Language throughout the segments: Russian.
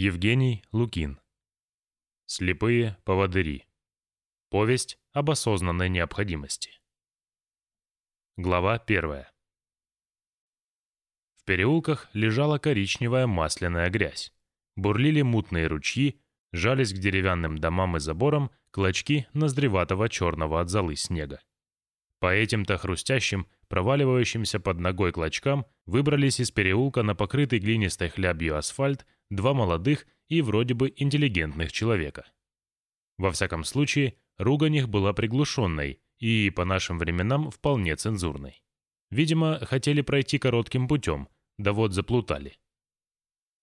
Евгений Лукин. Слепые поводыри. Повесть об осознанной необходимости. Глава первая. В переулках лежала коричневая масляная грязь. Бурлили мутные ручьи, жались к деревянным домам и заборам клочки ноздреватого черного от золы снега. По этим-то хрустящим, проваливающимся под ногой клочкам выбрались из переулка на покрытый глинистой хлябью асфальт два молодых и вроде бы интеллигентных человека. Во всяком случае, ругань их была приглушенной и, по нашим временам, вполне цензурной. Видимо, хотели пройти коротким путем, да вот заплутали.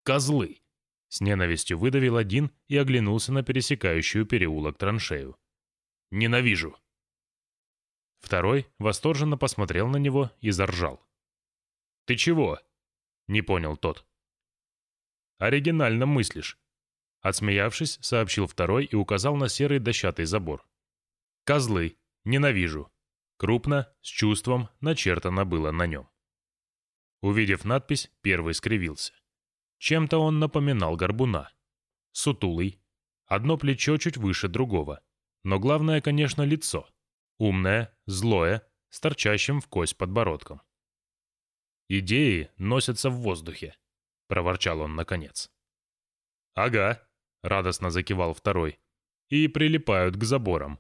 «Козлы!» — с ненавистью выдавил один и оглянулся на пересекающую переулок траншею. «Ненавижу!» Второй восторженно посмотрел на него и заржал. «Ты чего?» — не понял тот. «Оригинально мыслишь», — отсмеявшись, сообщил второй и указал на серый дощатый забор. «Козлы. Ненавижу». Крупно, с чувством, начертано было на нем. Увидев надпись, первый скривился. Чем-то он напоминал горбуна. Сутулый. Одно плечо чуть выше другого. Но главное, конечно, лицо. Умное, злое, с торчащим в кость подбородком. «Идеи носятся в воздухе», — проворчал он наконец. «Ага», — радостно закивал второй, — «и прилипают к заборам».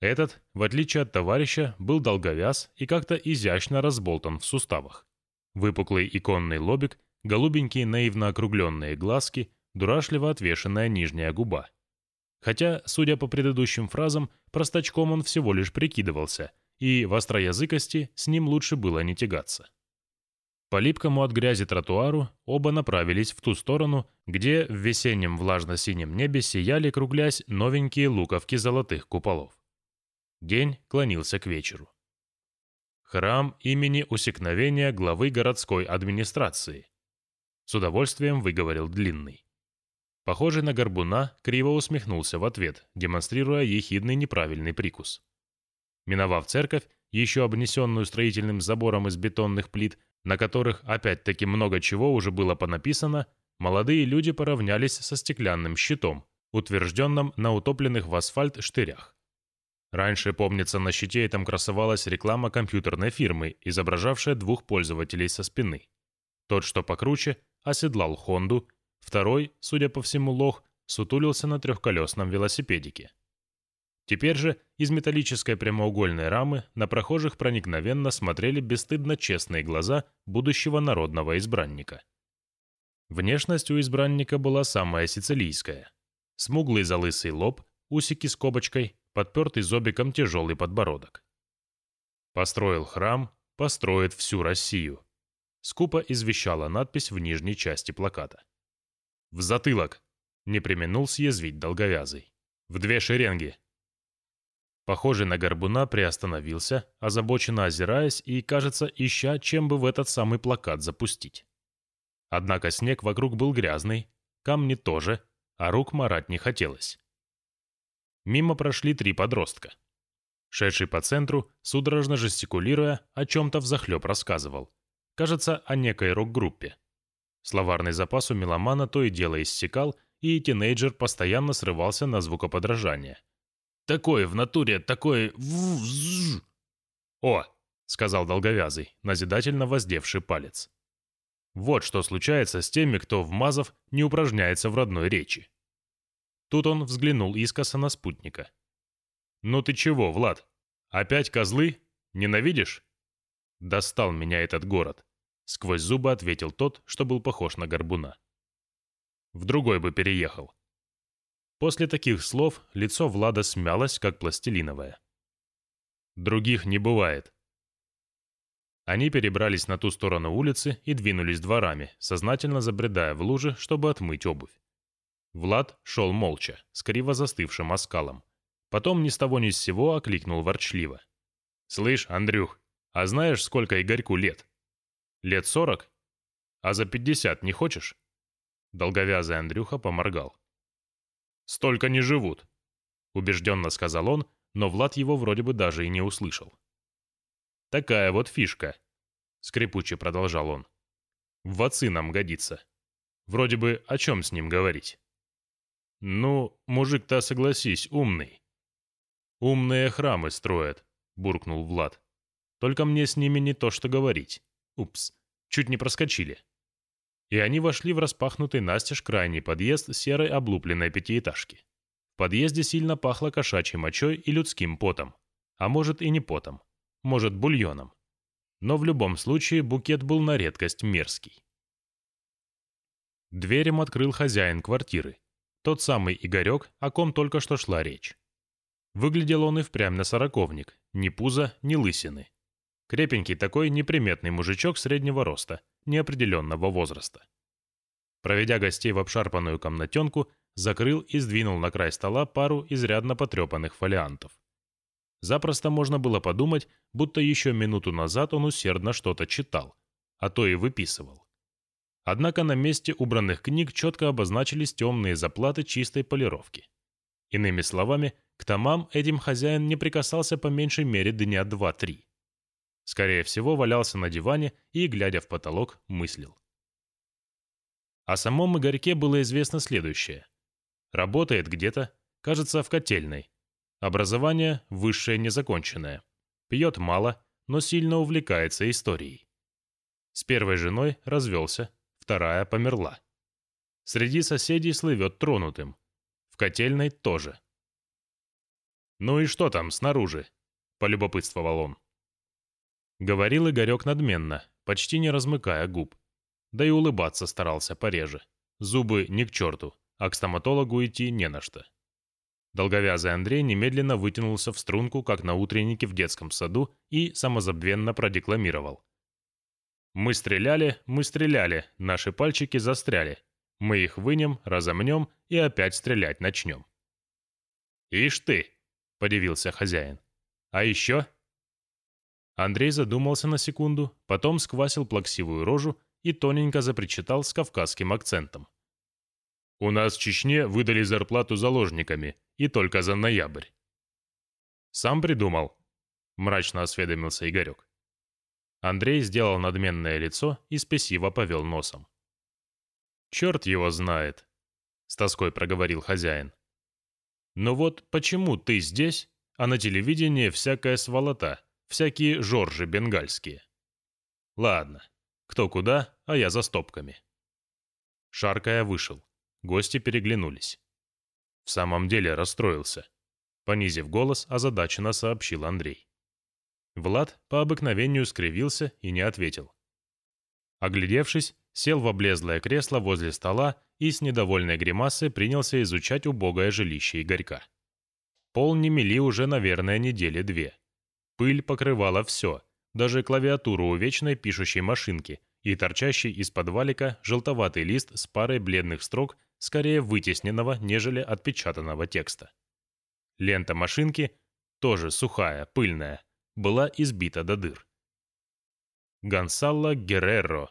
Этот, в отличие от товарища, был долговяз и как-то изящно разболтан в суставах. Выпуклый иконный лобик, голубенькие наивно округленные глазки, дурашливо отвешенная нижняя губа. Хотя, судя по предыдущим фразам, простачком он всего лишь прикидывался, и в остроязыкости с ним лучше было не тягаться. По липкому от грязи тротуару оба направились в ту сторону, где в весеннем влажно-синем небе сияли, круглясь, новенькие луковки золотых куполов. День клонился к вечеру. Храм имени усекновения главы городской администрации. С удовольствием выговорил Длинный. Похожий на горбуна, криво усмехнулся в ответ, демонстрируя ехидный неправильный прикус. Миновав церковь, еще обнесенную строительным забором из бетонных плит, на которых опять-таки много чего уже было понаписано, молодые люди поравнялись со стеклянным щитом, утвержденным на утопленных в асфальт штырях. Раньше, помнится, на щите этом красовалась реклама компьютерной фирмы, изображавшая двух пользователей со спины. Тот, что покруче, оседлал Хонду, Второй, судя по всему, лох, сутулился на трехколесном велосипедике. Теперь же из металлической прямоугольной рамы на прохожих проникновенно смотрели бесстыдно честные глаза будущего народного избранника. Внешность у избранника была самая сицилийская. Смуглый залысый лоб, усики с кобочкой, подпертый зобиком тяжелый подбородок. «Построил храм, построит всю Россию», — скупо извещала надпись в нижней части плаката. В затылок!» — не применул съязвить долговязый. «В две шеренги!» Похожий на горбуна приостановился, озабоченно озираясь и, кажется, ища, чем бы в этот самый плакат запустить. Однако снег вокруг был грязный, камни тоже, а рук марать не хотелось. Мимо прошли три подростка. Шедший по центру, судорожно жестикулируя, о чем-то взахлеб рассказывал. Кажется, о некой рок-группе. Словарный запас у меломана то и дело иссякал, и тинейджер постоянно срывался на звукоподражание. «Такое в натуре, такое... «О!» — сказал долговязый, назидательно воздевший палец. «Вот что случается с теми, кто, вмазав, не упражняется в родной речи». Тут он взглянул искоса на спутника. «Ну ты чего, Влад? Опять козлы? Ненавидишь?» Достал меня этот город. Сквозь зубы ответил тот, что был похож на горбуна. В другой бы переехал. После таких слов лицо Влада смялось, как пластилиновое. Других не бывает. Они перебрались на ту сторону улицы и двинулись дворами, сознательно забредая в лужи, чтобы отмыть обувь. Влад шел молча, с криво застывшим оскалом. Потом ни с того ни с сего окликнул ворчливо. «Слышь, Андрюх, а знаешь, сколько Игорьку лет?» Лет сорок? А за пятьдесят не хочешь?» Долговязый Андрюха поморгал. «Столько не живут», — убежденно сказал он, но Влад его вроде бы даже и не услышал. «Такая вот фишка», — скрипуче продолжал он. «В отцы нам годится. Вроде бы о чем с ним говорить? Ну, мужик-то, согласись, умный. Умные храмы строят, буркнул Влад. Только мне с ними не то что говорить. Упс, чуть не проскочили. И они вошли в распахнутый настежь крайний подъезд серой облупленной пятиэтажки. В подъезде сильно пахло кошачьей мочой и людским потом. А может и не потом. Может бульоном. Но в любом случае букет был на редкость мерзкий. Дверь им открыл хозяин квартиры. Тот самый Игорек, о ком только что шла речь. Выглядел он и впрямь на сороковник. Ни пуза, ни лысины. Крепенький такой неприметный мужичок среднего роста, неопределенного возраста. Проведя гостей в обшарпанную комнатенку, закрыл и сдвинул на край стола пару изрядно потрепанных фолиантов. Запросто можно было подумать, будто еще минуту назад он усердно что-то читал, а то и выписывал. Однако на месте убранных книг четко обозначились темные заплаты чистой полировки. Иными словами, к томам этим хозяин не прикасался по меньшей мере дня два-три. Скорее всего, валялся на диване и, глядя в потолок, мыслил. О самом Игорьке было известно следующее. Работает где-то, кажется, в котельной. Образование высшее незаконченное. Пьет мало, но сильно увлекается историей. С первой женой развелся, вторая померла. Среди соседей слывет тронутым. В котельной тоже. «Ну и что там снаружи?» — полюбопытствовал он. Говорил Игорек надменно, почти не размыкая губ. Да и улыбаться старался пореже. Зубы не к черту, а к стоматологу идти не на что. Долговязый Андрей немедленно вытянулся в струнку, как на утреннике в детском саду, и самозабвенно продекламировал. «Мы стреляли, мы стреляли, наши пальчики застряли. Мы их вынем, разомнем и опять стрелять начнем». «Ишь ты!» — подивился хозяин. «А еще?» Андрей задумался на секунду, потом сквасил плаксивую рожу и тоненько запричитал с кавказским акцентом. «У нас в Чечне выдали зарплату заложниками, и только за ноябрь». «Сам придумал?» — мрачно осведомился Игорек. Андрей сделал надменное лицо и спесиво повел носом. «Черт его знает», — с тоской проговорил хозяин. «Но вот почему ты здесь, а на телевидении всякая сволота?» Всякие Жоржи бенгальские. Ладно, кто куда, а я за стопками. Шаркая вышел. Гости переглянулись. В самом деле расстроился. Понизив голос, озадаченно сообщил Андрей. Влад по обыкновению скривился и не ответил. Оглядевшись, сел в облезлое кресло возле стола и с недовольной гримасой принялся изучать убогое жилище Игорька. Пол не мели уже, наверное, недели две. Пыль покрывала все, даже клавиатуру у вечной пишущей машинки и торчащий из-под валика желтоватый лист с парой бледных строк, скорее вытесненного, нежели отпечатанного текста. Лента машинки, тоже сухая, пыльная, была избита до дыр. Гонсало Герреро.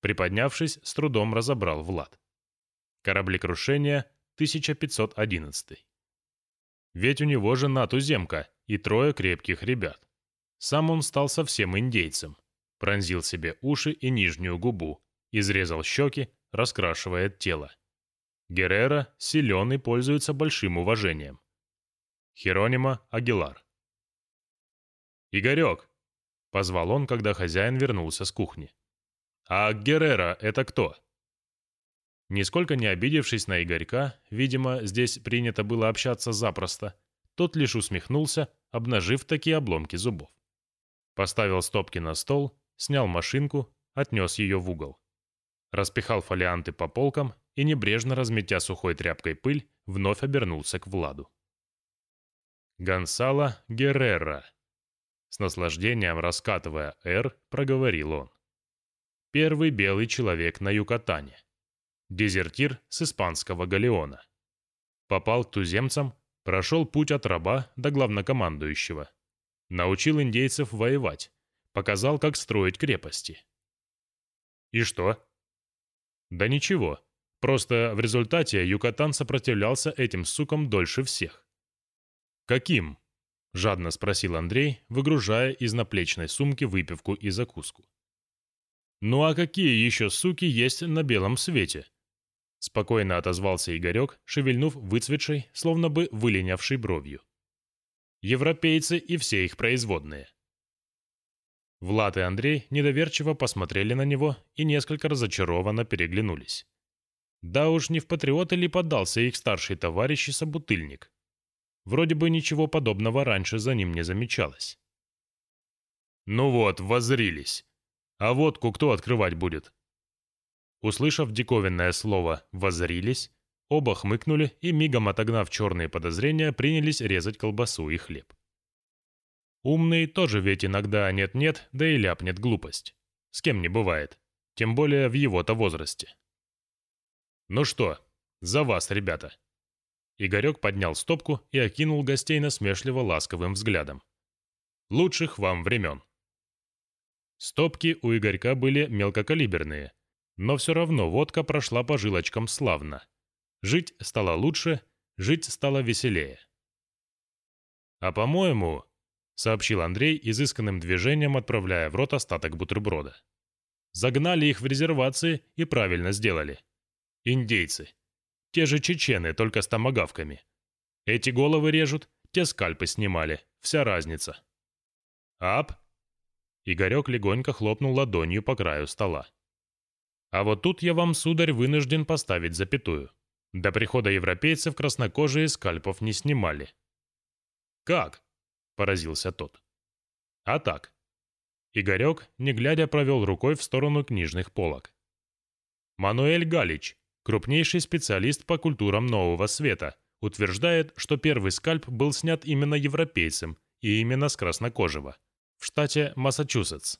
Приподнявшись, с трудом разобрал Влад. Кораблекрушение 1511. Ведь у него жена туземка, и трое крепких ребят. Сам он стал совсем индейцем. Пронзил себе уши и нижнюю губу, изрезал щеки, раскрашивает тело. Геррера силен и пользуется большим уважением. Херонима Агилар. «Игорек!» — позвал он, когда хозяин вернулся с кухни. «А Геррера — это кто?» Нисколько не обидевшись на Игорька, видимо, здесь принято было общаться запросто, тот лишь усмехнулся, обнажив такие обломки зубов. Поставил стопки на стол, снял машинку, отнес ее в угол. Распихал фолианты по полкам и, небрежно разметя сухой тряпкой пыль, вновь обернулся к Владу. «Гонсало Геррера», — с наслаждением раскатывая «Р», проговорил он. «Первый белый человек на Юкатане. Дезертир с испанского галеона. Попал к туземцам Прошел путь от раба до главнокомандующего. Научил индейцев воевать. Показал, как строить крепости. И что? Да ничего. Просто в результате Юкатан сопротивлялся этим сукам дольше всех. «Каким?» — жадно спросил Андрей, выгружая из наплечной сумки выпивку и закуску. Ну а какие еще суки есть на белом свете? Спокойно отозвался Игорек, шевельнув выцветшей, словно бы вылинявшей бровью. Европейцы и все их производные. Влад и Андрей недоверчиво посмотрели на него и несколько разочарованно переглянулись. Да уж не в патриоты ли поддался их старший товарищ и собутыльник. Вроде бы ничего подобного раньше за ним не замечалось. «Ну вот, воззрились. А водку кто открывать будет?» Услышав диковинное слово «воззрились», оба хмыкнули и, мигом отогнав черные подозрения, принялись резать колбасу и хлеб. Умный тоже ведь иногда нет-нет, да и ляпнет глупость. С кем не бывает. Тем более в его-то возрасте. «Ну что, за вас, ребята!» Игорек поднял стопку и окинул гостей насмешливо ласковым взглядом. «Лучших вам времен!» Стопки у Игорька были мелкокалиберные, но все равно водка прошла по жилочкам славно. Жить стало лучше, жить стало веселее. «А по-моему», — сообщил Андрей изысканным движением, отправляя в рот остаток бутерброда. «Загнали их в резервации и правильно сделали. Индейцы. Те же чечены, только с томогавками. Эти головы режут, те скальпы снимали. Вся разница. Ап! Игорек легонько хлопнул ладонью по краю стола. А вот тут я вам, сударь, вынужден поставить запятую. До прихода европейцев краснокожие скальпов не снимали. «Как?» – поразился тот. «А так». Игорек, не глядя, провел рукой в сторону книжных полок. «Мануэль Галич, крупнейший специалист по культурам Нового Света, утверждает, что первый скальп был снят именно европейцем и именно с краснокожего, в штате Массачусетс.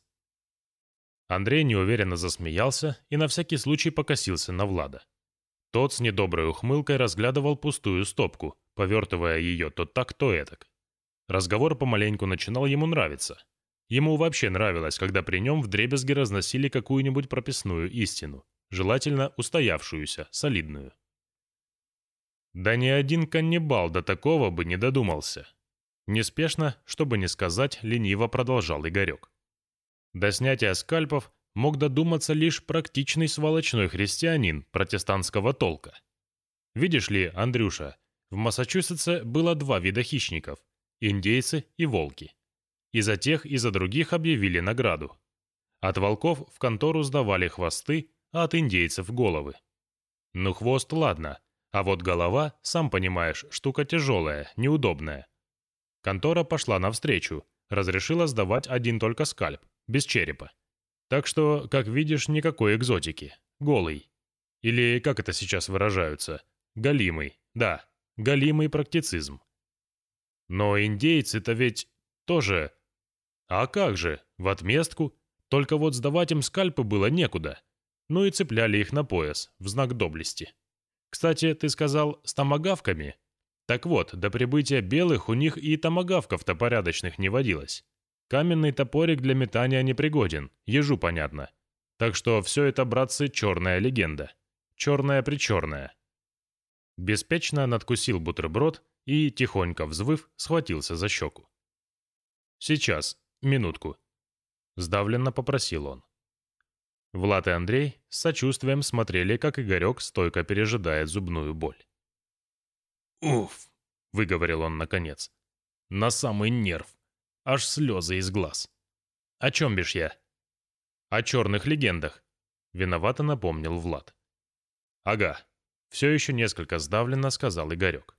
Андрей неуверенно засмеялся и на всякий случай покосился на Влада. Тот с недоброй ухмылкой разглядывал пустую стопку, повертывая ее то так, то этак. Разговор помаленьку начинал ему нравиться. Ему вообще нравилось, когда при нем вдребезги разносили какую-нибудь прописную истину желательно устоявшуюся, солидную. Да ни один каннибал до такого бы не додумался. Неспешно, чтобы не сказать, лениво продолжал Игорек. До снятия скальпов мог додуматься лишь практичный сволочной христианин протестантского толка. Видишь ли, Андрюша, в Массачусетсе было два вида хищников – индейцы и волки. И за тех, и за других объявили награду. От волков в контору сдавали хвосты, а от индейцев головы. Ну, хвост ладно, а вот голова, сам понимаешь, штука тяжелая, неудобная. Контора пошла навстречу, разрешила сдавать один только скальп, без черепа. Так что, как видишь, никакой экзотики. Голый. Или, как это сейчас выражаются, галимый. Да, галимый практицизм. Но индейцы-то ведь тоже... А как же, в отместку? Только вот сдавать им скальпы было некуда ну и цепляли их на пояс, в знак доблести. Кстати, ты сказал, с томогавками? Так вот, до прибытия белых у них и томогавков-то порядочных не водилось. Каменный топорик для метания непригоден, ежу понятно. Так что все это, братцы, черная легенда. Черная-причерная. Беспечно надкусил бутерброд и, тихонько взвыв, схватился за щеку. «Сейчас, минутку», — сдавленно попросил он. Влад и Андрей с сочувствием смотрели, как Игорек стойко пережидает зубную боль. «Уф!» — выговорил он наконец. «На самый нерв. Аж слезы из глаз. О чем бишь я?» «О черных легендах», — виновато напомнил Влад. «Ага», — все еще несколько сдавленно сказал Игорек.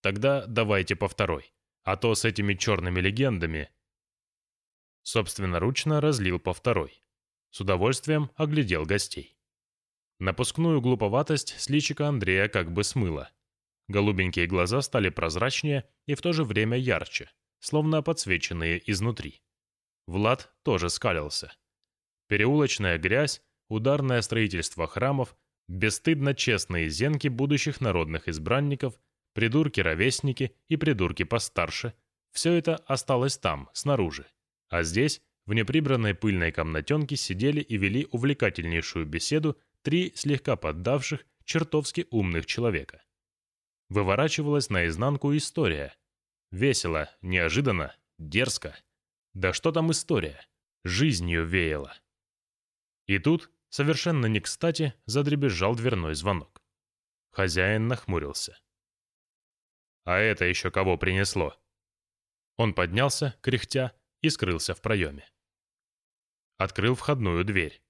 «Тогда давайте по второй, а то с этими черными легендами...» Собственноручно разлил по второй. С удовольствием оглядел гостей. Напускную глуповатость с личика Андрея как бы смыла. Голубенькие глаза стали прозрачнее и в то же время ярче, словно подсвеченные изнутри. Влад тоже скалился. Переулочная грязь, ударное строительство храмов, бесстыдно честные зенки будущих народных избранников, придурки-ровесники и придурки постарше – все это осталось там, снаружи. А здесь в неприбранной пыльной комнатенке сидели и вели увлекательнейшую беседу три слегка поддавших, чертовски умных человека. Выворачивалась наизнанку история. Весело, неожиданно, дерзко. Да что там история? Жизнью веяло. И тут, совершенно не кстати, задребезжал дверной звонок. Хозяин нахмурился. «А это еще кого принесло?» Он поднялся, кряхтя, и скрылся в проеме. Открыл входную дверь.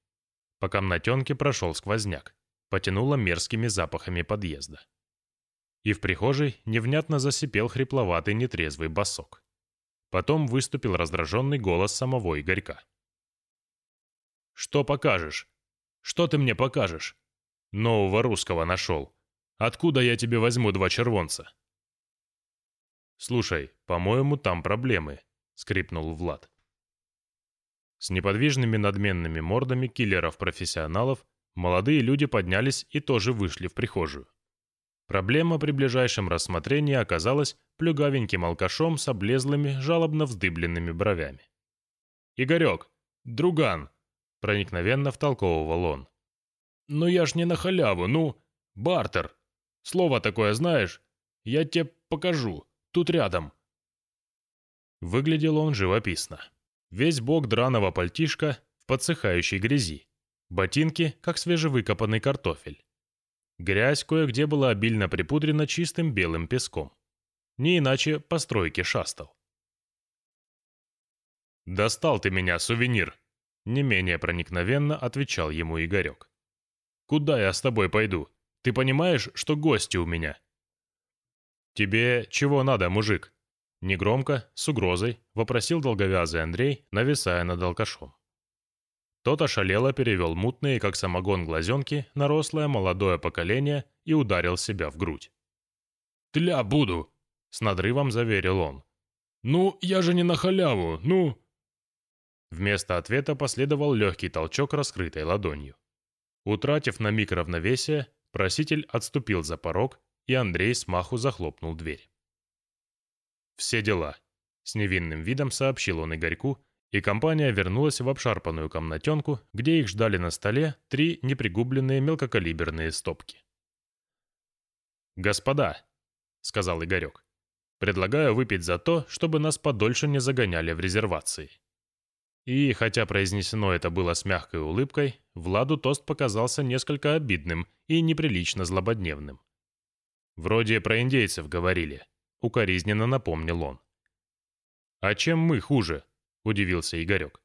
По комнатенке прошел сквозняк. Потянуло мерзкими запахами подъезда. И в прихожей невнятно засипел хрипловатый нетрезвый босок. Потом выступил раздраженный голос самого Игорька. «Что покажешь? Что ты мне покажешь? Нового русского нашел. Откуда я тебе возьму два червонца?» «Слушай, по-моему, там проблемы», — скрипнул Влад. С неподвижными надменными мордами киллеров-профессионалов молодые люди поднялись и тоже вышли в прихожую. Проблема при ближайшем рассмотрении оказалась плюгавеньким алкашом с облезлыми, жалобно вздыбленными бровями. «Игорек! Друган!» — проникновенно втолковывал он. «Ну я ж не на халяву, ну! Бартер! Слово такое знаешь? Я тебе покажу, тут рядом!» Выглядел он живописно. Весь бок драного пальтишка в подсыхающей грязи. Ботинки, как свежевыкопанный картофель. Грязь кое-где была обильно припудрена чистым белым песком. Не иначе по стройке шастал. «Достал ты меня, сувенир!» Не менее проникновенно отвечал ему Игорек. «Куда я с тобой пойду? Ты понимаешь, что гости у меня?» «Тебе чего надо, мужик?» Негромко, с угрозой, вопросил долговязый Андрей, нависая над алкашом. Тот ошалело перевел мутные, как самогон, глазенки на рослое молодое поколение и ударил себя в грудь. «Тля буду!» — с надрывом заверил он. «Ну, я же не на халяву, ну...» Вместо ответа последовал легкий толчок раскрытой ладонью. Утратив на миг равновесие, проситель отступил за порог, и Андрей смаху захлопнул дверь. «Все дела», — с невинным видом сообщил он Игорьку, и компания вернулась в обшарпанную комнатенку, где их ждали на столе три непригубленные мелкокалиберные стопки. «Господа», — сказал Игорек, — «предлагаю выпить за то, чтобы нас подольше не загоняли в резервации». И, хотя произнесено это было с мягкой улыбкой, Владу тост показался несколько обидным и неприлично злободневным. «Вроде про индейцев говорили», укоризненно напомнил он. «А чем мы хуже?» – удивился Игорек.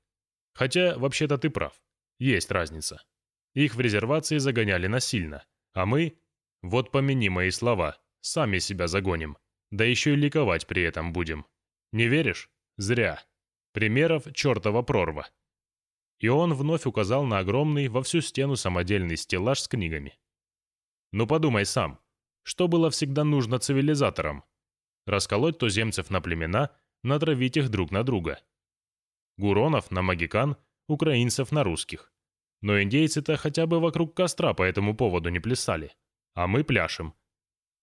«Хотя, вообще-то ты прав. Есть разница. Их в резервации загоняли насильно, а мы, вот помяни мои слова, сами себя загоним, да еще и ликовать при этом будем. Не веришь? Зря. Примеров чертова прорва». И он вновь указал на огромный во всю стену самодельный стеллаж с книгами. «Ну подумай сам, что было всегда нужно цивилизаторам? расколоть туземцев на племена, натравить их друг на друга. Гуронов на магикан, украинцев на русских. Но индейцы-то хотя бы вокруг костра по этому поводу не плясали. А мы пляшем.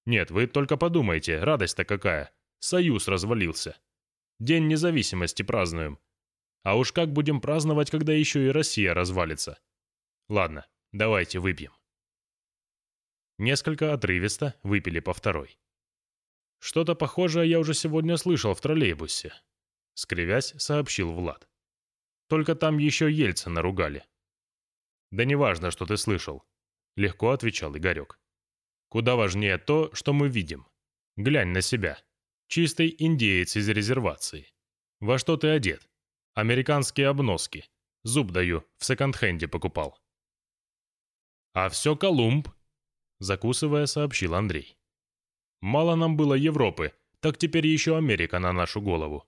Нет, вы только подумайте, радость-то какая. Союз развалился. День независимости празднуем. А уж как будем праздновать, когда еще и Россия развалится? Ладно, давайте выпьем. Несколько отрывисто выпили по второй. «Что-то похожее я уже сегодня слышал в троллейбусе», — скривясь, сообщил Влад. «Только там еще Ельцина ругали». «Да неважно, что ты слышал», — легко отвечал Игорек. «Куда важнее то, что мы видим. Глянь на себя. Чистый индеец из резервации. Во что ты одет? Американские обноски. Зуб даю, в секонд-хенде покупал». «А все Колумб», — закусывая, сообщил Андрей. Мало нам было Европы, так теперь еще Америка на нашу голову.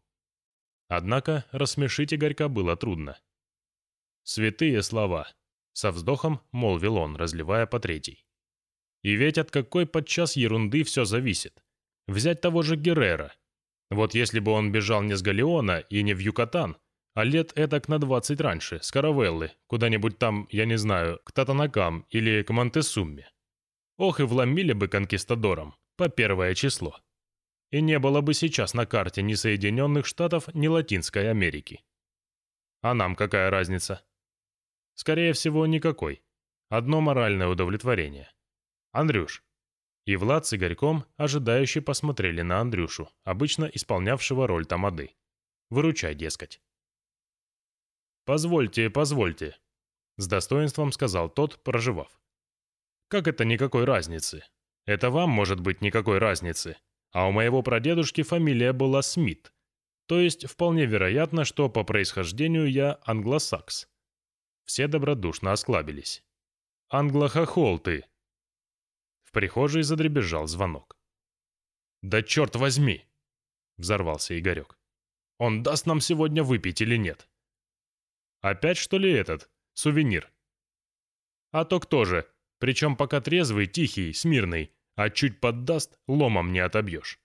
Однако рассмешить Игорька было трудно. «Святые слова», — со вздохом молвил он, разливая по третий. «И ведь от какой подчас ерунды все зависит. Взять того же Геррера. Вот если бы он бежал не с Галеона и не в Юкатан, а лет этак на двадцать раньше, с Каравеллы, куда-нибудь там, я не знаю, к Татанакам или к Монтесумме. Ох и вломили бы конкистадорам по первое число. И не было бы сейчас на карте ни Соединенных Штатов, ни Латинской Америки. А нам какая разница? Скорее всего, никакой. Одно моральное удовлетворение. Андрюш. И Влад с Игорьком ожидающе посмотрели на Андрюшу, обычно исполнявшего роль тамады. Выручай, дескать. «Позвольте, позвольте». С достоинством сказал тот, проживав. Как это никакой разницы? Это вам может быть никакой разницы. А у моего прадедушки фамилия была Смит. То есть вполне вероятно, что по происхождению я англосакс. Все добродушно осклабились. «Англохохол ты!» В прихожей задребезжал звонок. «Да черт возьми!» — взорвался Игорек. «Он даст нам сегодня выпить или нет?» «Опять, что ли, этот? Сувенир?» «А то кто же? Причем пока трезвый, тихий, смирный, а чуть поддаст, ломом не отобьешь».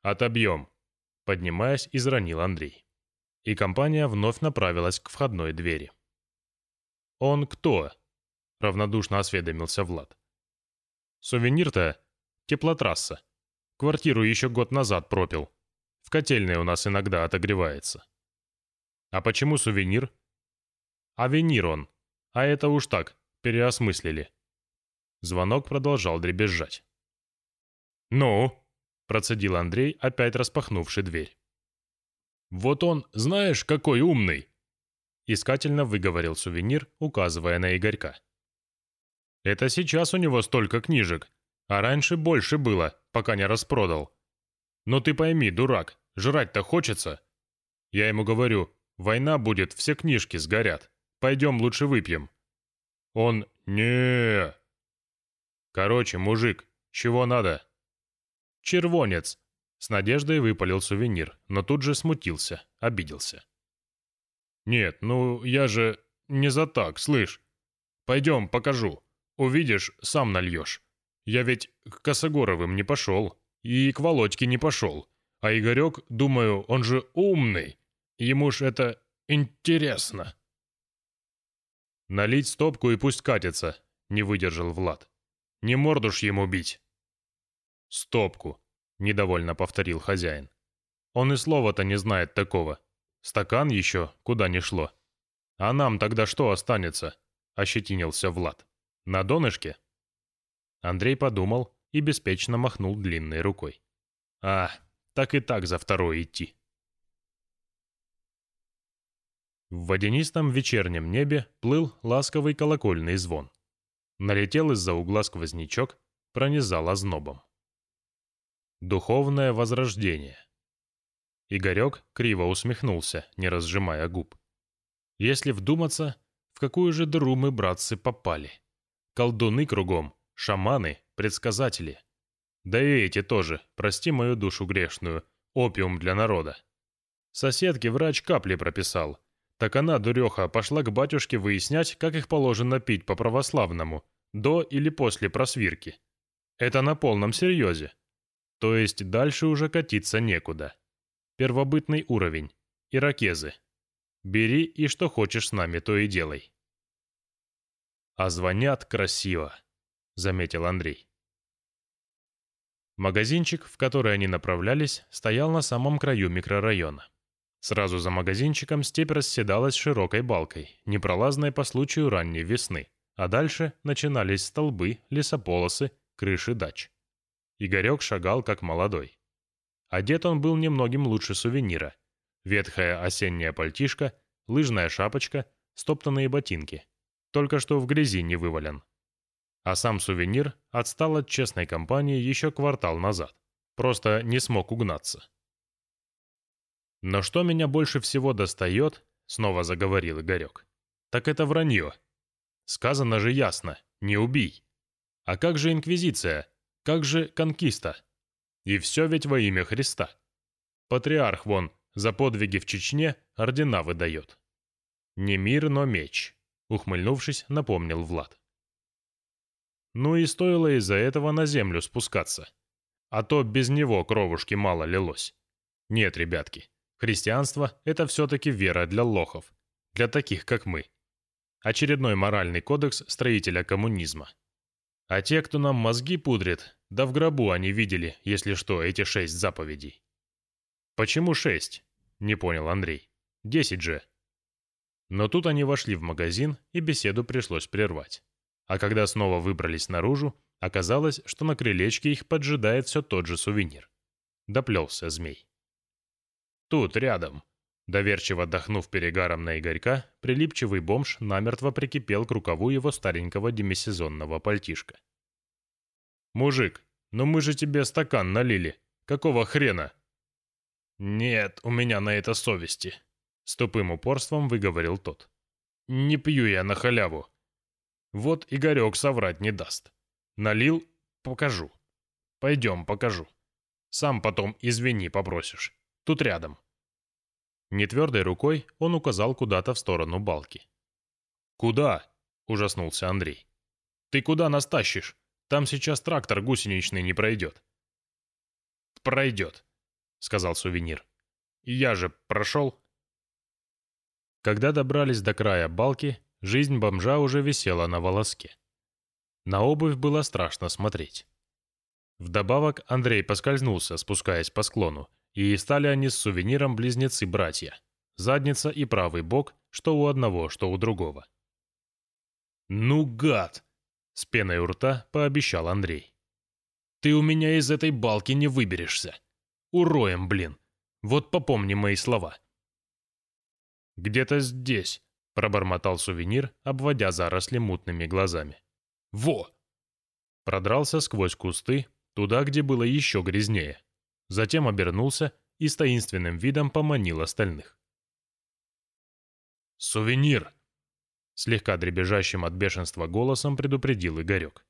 «Отобьем», — поднимаясь, изранил Андрей. И компания вновь направилась к входной двери. «Он кто?» — равнодушно осведомился Влад. Сувенир-то теплотрасса. Квартиру еще год назад пропил. В котельной у нас иногда отогревается. А почему сувенир? Авенир он. А это уж так, переосмыслили. Звонок продолжал дребезжать. «Ну?» – процедил Андрей, опять распахнувший дверь. «Вот он, знаешь, какой умный!» Искательно выговорил сувенир, указывая на Игорька. Это сейчас у него столько книжек, а раньше больше было, пока не распродал. Но ты пойми, дурак, жрать-то хочется. Я ему говорю, война будет, все книжки сгорят. Пойдем лучше выпьем. Он не Короче, мужик, чего надо? Червонец. С надеждой выпалил сувенир, но тут же смутился, обиделся. Нет, ну я же не за так, слышь. Пойдем, покажу. Увидишь, сам нальешь. Я ведь к Косогоровым не пошел. И к Володьке не пошел. А Игорек, думаю, он же умный. Ему ж это интересно. Налить стопку и пусть катится, не выдержал Влад. Не морду ж ему бить. Стопку, недовольно повторил хозяин. Он и слова-то не знает такого. Стакан еще куда не шло. А нам тогда что останется? Ощетинился Влад. На донышке?» Андрей подумал и беспечно махнул длинной рукой. «А, так и так за второй идти». В водянистом вечернем небе плыл ласковый колокольный звон. Налетел из-за угла сквознячок, пронизал ознобом. Духовное возрождение. Игорек криво усмехнулся, не разжимая губ. Если вдуматься, в какую же дыру мы, братцы, попали. Колдуны кругом, шаманы, предсказатели. Да и эти тоже, прости мою душу грешную, опиум для народа. Соседке врач капли прописал. Так она, дуреха, пошла к батюшке выяснять, как их положено пить по-православному, до или после просвирки. Это на полном серьезе. То есть дальше уже катиться некуда. Первобытный уровень. Иракезы. Бери и что хочешь с нами, то и делай. «А звонят красиво», — заметил Андрей. Магазинчик, в который они направлялись, стоял на самом краю микрорайона. Сразу за магазинчиком степь расседалась широкой балкой, непролазной по случаю ранней весны, а дальше начинались столбы, лесополосы, крыши дач. Игорек шагал как молодой. Одет он был немногим лучше сувенира. Ветхая осенняя пальтишка, лыжная шапочка, стоптанные ботинки только что в грязи не вывален. А сам сувенир отстал от честной компании еще квартал назад. Просто не смог угнаться. «Но что меня больше всего достает», — снова заговорил Игорек, — «так это вранье. Сказано же ясно, не убий. А как же инквизиция? Как же конкиста? И все ведь во имя Христа. Патриарх вон за подвиги в Чечне ордена выдает. Не мир, но меч. Ухмыльнувшись, напомнил Влад. Ну и стоило из-за этого на землю спускаться. А то без него кровушки мало лилось. Нет, ребятки, христианство — это все-таки вера для лохов. Для таких, как мы. Очередной моральный кодекс строителя коммунизма. А те, кто нам мозги пудрит, да в гробу они видели, если что, эти шесть заповедей. «Почему шесть?» — не понял Андрей. «Десять же». Но тут они вошли в магазин, и беседу пришлось прервать. А когда снова выбрались наружу, оказалось, что на крылечке их поджидает все тот же сувенир. Доплелся змей. «Тут, рядом», Доверчиво дохнув перегаром на Игорька, прилипчивый бомж намертво прикипел к рукаву его старенького демисезонного пальтишка. «Мужик, ну мы же тебе стакан налили. Какого хрена?» «Нет, у меня на это совести», — с тупым упорством выговорил тот. «Не пью я на халяву. Вот Игорек соврать не даст. Налил — покажу. Пойдем, покажу. Сам потом извини попросишь. Тут рядом». Нетвердой рукой он указал куда-то в сторону балки. «Куда?» — ужаснулся Андрей. «Ты куда нас тащишь? Там сейчас трактор гусеничный не пройдет». «Пройдет», — сказал сувенир. «Я же прошел». Когда добрались до края балки, жизнь бомжа уже висела на волоске. На обувь было страшно смотреть. Вдобавок Андрей поскользнулся, спускаясь по склону, и стали они с сувениром близнецы-братья. Задница и правый бок, что у одного, что у другого. «Ну, гад!» — с пеной у рта пообещал Андрей. «Ты у меня из этой балки не выберешься. Уроем, блин. Вот попомни мои слова». «Где-то здесь», — пробормотал сувенир, обводя заросли мутными глазами. «Во!» Продрался сквозь кусты, туда, где было еще грязнее затем обернулся и с таинственным видом поманил остальных. «Сувенир!» Слегка дребезжащим от бешенства голосом предупредил Игорек.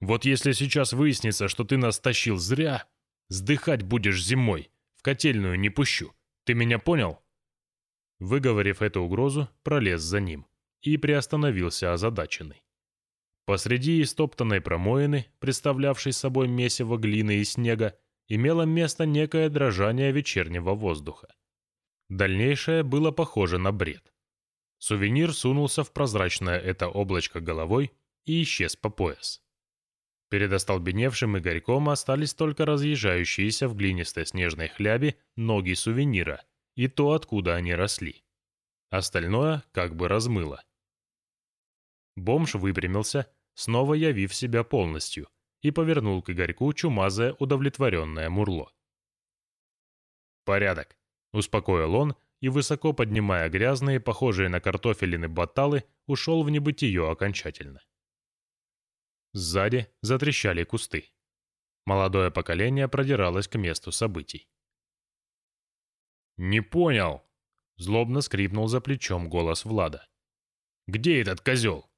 «Вот если сейчас выяснится, что ты нас тащил зря, сдыхать будешь зимой, в котельную не пущу. Ты меня понял?» Выговорив эту угрозу, пролез за ним и приостановился озадаченный. Посреди истоптанной промоины, представлявшей собой месиво глины и снега, имело место некое дрожание вечернего воздуха. Дальнейшее было похоже на бред. Сувенир сунулся в прозрачное это облачко головой и исчез по пояс. Перед остолбеневшим Игорьком остались только разъезжающиеся в глинистой снежной хлябе ноги сувенира и то, откуда они росли. Остальное как бы размыло. Бомж выпрямился, снова явив себя полностью – и повернул к Игорьку чумазое удовлетворенное мурло. «Порядок», — успокоил он и, высоко поднимая грязные, похожие на картофелины баталы, ушел в небытие окончательно. Сзади затрещали кусты. Молодое поколение продиралось к месту событий. «Не понял!» — злобно скрипнул за плечом голос Влада. «Где этот козел?»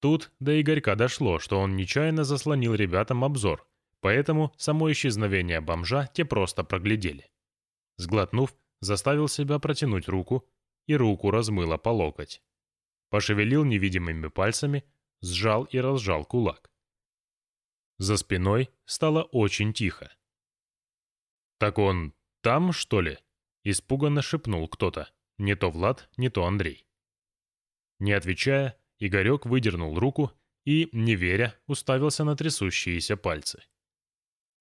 Тут до Игорька дошло, что он нечаянно заслонил ребятам обзор, поэтому само исчезновение бомжа те просто проглядели. Сглотнув, заставил себя протянуть руку, и руку размыло по локоть. Пошевелил невидимыми пальцами, сжал и разжал кулак. За спиной стало очень тихо. «Так он там, что ли?» — испуганно шепнул кто-то. Не то Влад, не то Андрей. Не отвечая, Игорек выдернул руку и, не веря, уставился на трясущиеся пальцы.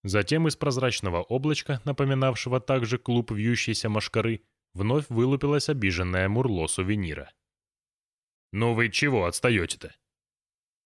Затем из прозрачного облачка, напоминавшего также клуб вьющейся машкары, вновь вылупилось обиженное мурло сувенира. «Ну вы чего отстаете-то?»